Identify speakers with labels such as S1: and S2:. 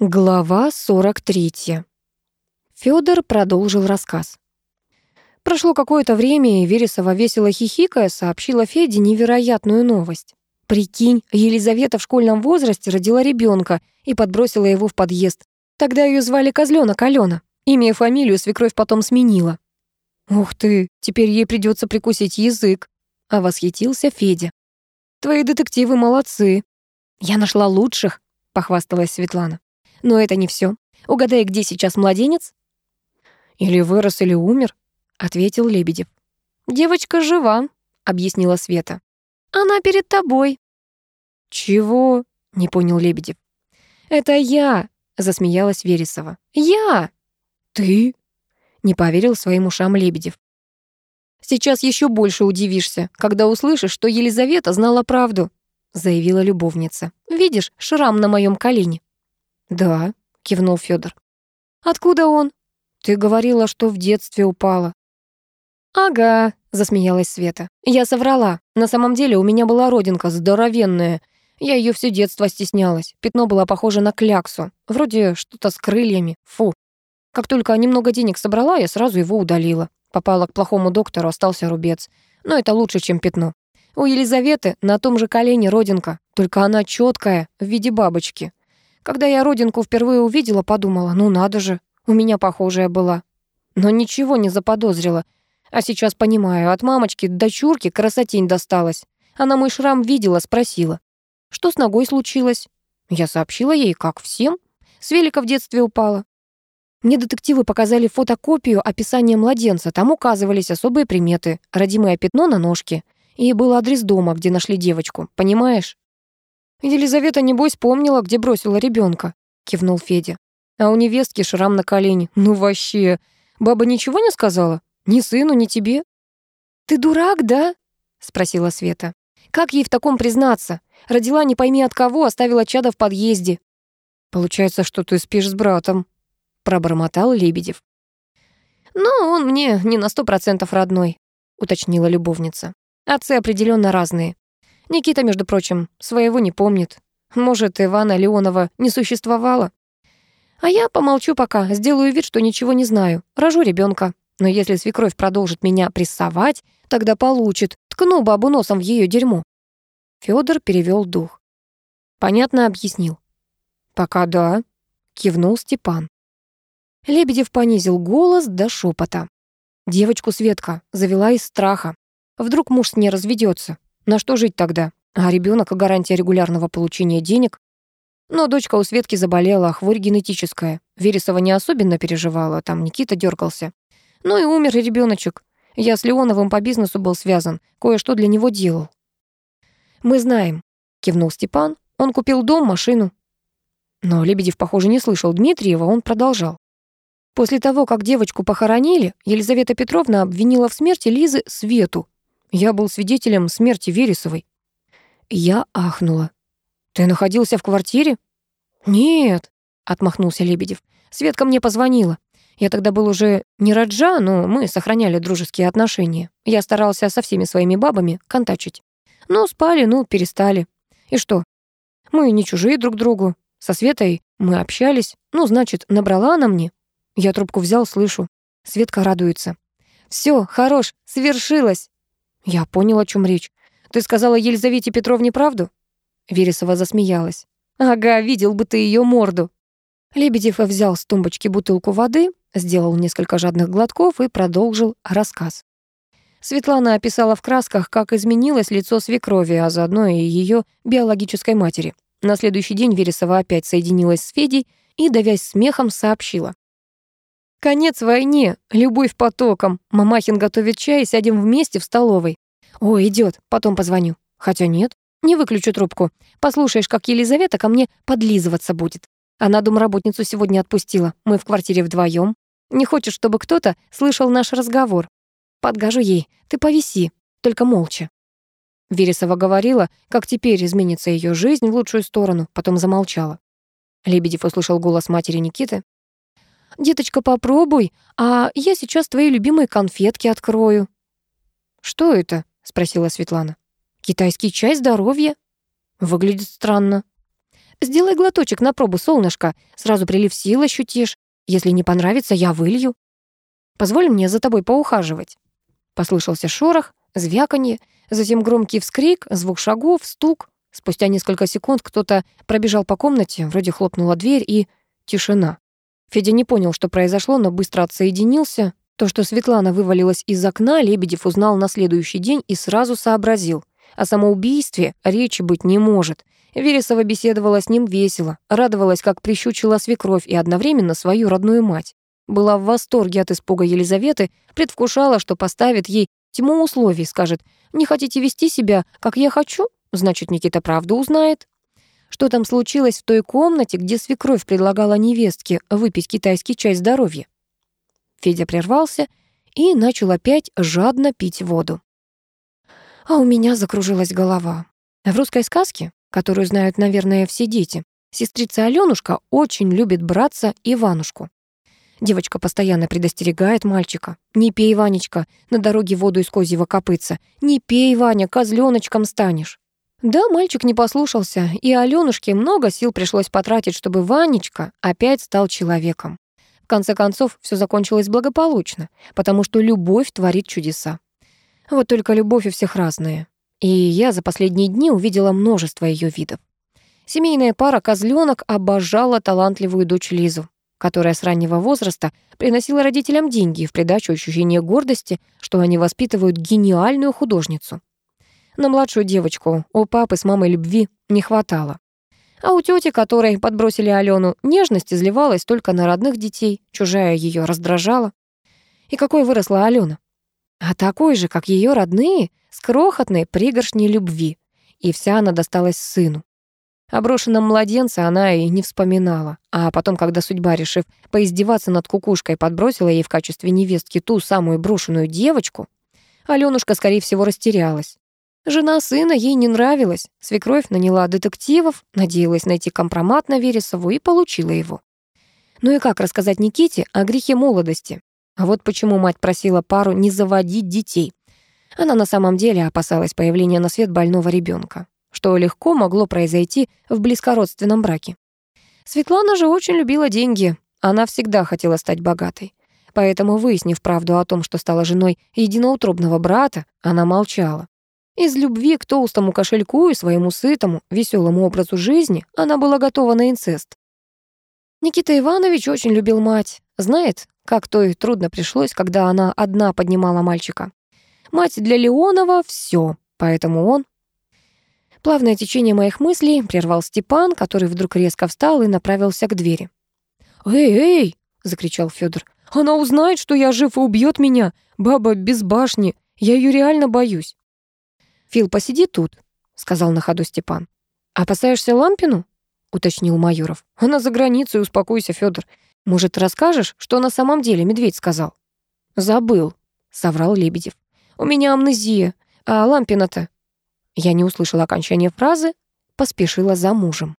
S1: Глава 43. Фёдор продолжил рассказ. Прошло какое-то время, и Вересова весело хихикая сообщила Феде невероятную новость. Прикинь, Елизавета в школьном возрасте родила ребенка и подбросила его в подъезд. Тогда ее звали Козленок Алена. Имя и фамилию свекровь потом сменила. «Ух ты, теперь ей придется прикусить язык», — а восхитился Федя. «Твои детективы молодцы». «Я нашла лучших», — похвасталась Светлана. Но это не все. Угадай, где сейчас младенец? Или вырос, или умер, ответил Лебедев. Девочка жива, объяснила Света. Она перед тобой. Чего? не понял Лебедев. Это я, засмеялась Вересова. Я. Ты? не поверил своим ушам Лебедев. Сейчас еще больше удивишься, когда услышишь, что Елизавета знала правду, заявила любовница. Видишь шрам на моем колене? «Да», — кивнул Федор. «Откуда он?» «Ты говорила, что в детстве упала». «Ага», — засмеялась Света. «Я соврала. На самом деле у меня была родинка здоровенная. Я ее все детство стеснялась. Пятно было похоже на кляксу. Вроде что-то с крыльями. Фу. Как только немного денег собрала, я сразу его удалила. Попала к плохому доктору, остался рубец. Но это лучше, чем пятно. У Елизаветы на том же колене родинка, только она четкая, в виде бабочки. Когда я родинку впервые увидела, подумала, ну надо же, у меня похожая была. Но ничего не заподозрила. А сейчас понимаю, от мамочки до дочурки красотень досталась. Она мой шрам видела, спросила. Что с ногой случилось? Я сообщила ей, как всем. С велика в детстве упала. Мне детективы показали фотокопию описания младенца. Там указывались особые приметы. Родимое пятно на ножке. И был адрес дома, где нашли девочку. Понимаешь? «Елизавета, небось, помнила, где бросила ребенка, кивнул Федя. «А у невестки шрам на колене. Ну вообще, баба ничего не сказала? Ни сыну, ни тебе?» «Ты дурак, да?» — спросила Света. «Как ей в таком признаться? Родила не пойми от кого, оставила чада в подъезде». «Получается, что ты спишь с братом», — пробормотал Лебедев. «Ну, он мне не на сто процентов родной», — уточнила любовница. «Отцы определенно разные. Никита, между прочим, своего не помнит. Может, Ивана Леонова не существовало? А я помолчу пока, сделаю вид, что ничего не знаю. Рожу ребенка. Но если свекровь продолжит меня прессовать, тогда получит. Ткну бабу носом в ее дерьмо. Федор перевел дух. Понятно объяснил. Пока да, кивнул Степан. Лебедев понизил голос до шепота. Девочку Светка завела из страха. Вдруг муж с ней разведется. На что жить тогда? А ребенок — гарантия регулярного получения денег. Но дочка у Светки заболела, а хворь генетическая. Вересова не особенно переживала, там Никита дергался. Ну и умер ребеночек. Я с Леоновым по бизнесу был связан, кое-что для него делал. «Мы знаем», — кивнул Степан. «Он купил дом, машину». Но Лебедев, похоже, не слышал Дмитриева, он продолжал. После того, как девочку похоронили, Елизавета Петровна обвинила в смерти Лизы Свету. Я был свидетелем смерти Вересовой. Я ахнула. Ты находился в квартире? Нет, отмахнулся Лебедев. Светка мне позвонила. Я тогда был уже не Раджа, но мы сохраняли дружеские отношения. Я старался со всеми своими бабами контачить. Ну, спали, ну, перестали. И что? Мы не чужие друг другу. Со Светой мы общались. Ну, значит, набрала она мне. Я трубку взял, слышу. Светка радуется. Все, хорош, свершилось. Я понял, о чем речь. Ты сказала Елизавете Петровне правду? Вересова засмеялась. Ага, видел бы ты ее морду. Лебедев взял с тумбочки бутылку воды, сделал несколько жадных глотков и продолжил рассказ. Светлана описала в красках, как изменилось лицо свекрови, а заодно и ее биологической матери. На следующий день Вересова опять соединилась с Федей и, давясь смехом, сообщила. Конец войне, любовь потоком. Мамахин готовит чай, сядем вместе в столовой. О, идет, потом позвоню. Хотя нет, не выключу трубку. Послушаешь, как Елизавета ко мне подлизываться будет. Она домработницу сегодня отпустила. Мы в квартире вдвоем. Не хочешь, чтобы кто-то слышал наш разговор? Подгажу ей. Ты повиси, только молча. Вересова говорила, как теперь изменится ее жизнь в лучшую сторону, потом замолчала. Лебедев услышал голос матери Никиты. «Деточка, попробуй, а я сейчас твои любимые конфетки открою». «Что это?» — спросила Светлана. «Китайский чай здоровья». «Выглядит странно». Сделай глоточек на пробу, солнышко. Сразу прилив сил ощутишь. Если не понравится, я вылью. Позволь мне за тобой поухаживать». Послышался шорох, звяканье, затем громкий вскрик, звук шагов, стук. Спустя несколько секунд кто-то пробежал по комнате, вроде хлопнула дверь и тишина. Федя не понял, что произошло, но быстро отсоединился. То, что Светлана вывалилась из окна, Лебедев узнал на следующий день и сразу сообразил. О самоубийстве речи быть не может. Вересова беседовала с ним весело, радовалась, как прищучила свекровь и одновременно свою родную мать. Была в восторге от испуга Елизаветы, предвкушала, что поставит ей тьму условий, скажет «Не хотите вести себя, как я хочу? Значит, Никита правду узнает». Что там случилось в той комнате, где свекровь предлагала невестке выпить китайский чай здоровья? Федя прервался и начал опять жадно пить воду. А у меня закружилась голова. В русской сказке, которую знают, наверное, все дети, сестрица Алёнушка очень любит братца Иванушку. Девочка постоянно предостерегает мальчика. «Не пей, Ванечка, на дороге воду из козьего копытца. Не пей, Ваня, козленочком станешь». Да, мальчик не послушался, и Алёнушке много сил пришлось потратить, чтобы Ванечка опять стал человеком. В конце концов, все закончилось благополучно, потому что любовь творит чудеса. Вот только любовь у всех разная. И я за последние дни увидела множество ее видов. Семейная пара козленок обожала талантливую дочь Лизу, которая с раннего возраста приносила родителям деньги в придачу ощущение гордости, что они воспитывают гениальную художницу. На младшую девочку у папы с мамой любви не хватало. А у тети, которой подбросили Алену, нежность изливалась только на родных детей, чужая ее раздражала. И какой выросла Алена? А такой же, как ее родные, с крохотной пригоршней любви. И вся она досталась сыну. О брошенном младенце она и не вспоминала. А потом, когда судьба, решив поиздеваться над кукушкой, подбросила ей в качестве невестки ту самую брошенную девочку, Алёнушка, скорее всего, растерялась. Жена сына ей не нравилась. Свекровь наняла детективов, надеялась найти компромат на Вересову и получила его. Ну и как рассказать Никите о грехе молодости? А вот почему мать просила пару не заводить детей. Она на самом деле опасалась появления на свет больного ребенка, что легко могло произойти в близкородственном браке. Светлана же очень любила деньги. Она всегда хотела стать богатой. Поэтому, выяснив правду о том, что стала женой единоутробного брата, она молчала. Из любви к толстому кошельку и своему сытому, веселому образу жизни она была готова на инцест. Никита Иванович очень любил мать. Знает, как той трудно пришлось, когда она одна поднимала мальчика. Мать для Леонова — все, поэтому он... Плавное течение моих мыслей прервал Степан, который вдруг резко встал и направился к двери. «Эй, эй!» — закричал Федор. «Она узнает, что я жив и убьет меня. Баба без башни. Я ее реально боюсь». «Фил, посиди тут», — сказал на ходу Степан. «Опасаешься Лампину?» — уточнил Майоров. «Она за границей, успокойся, Федор. Может, расскажешь, что на самом деле медведь сказал?» «Забыл», — соврал Лебедев. «У меня амнезия, а Лампина-то...» Я не услышала окончания фразы, поспешила за мужем.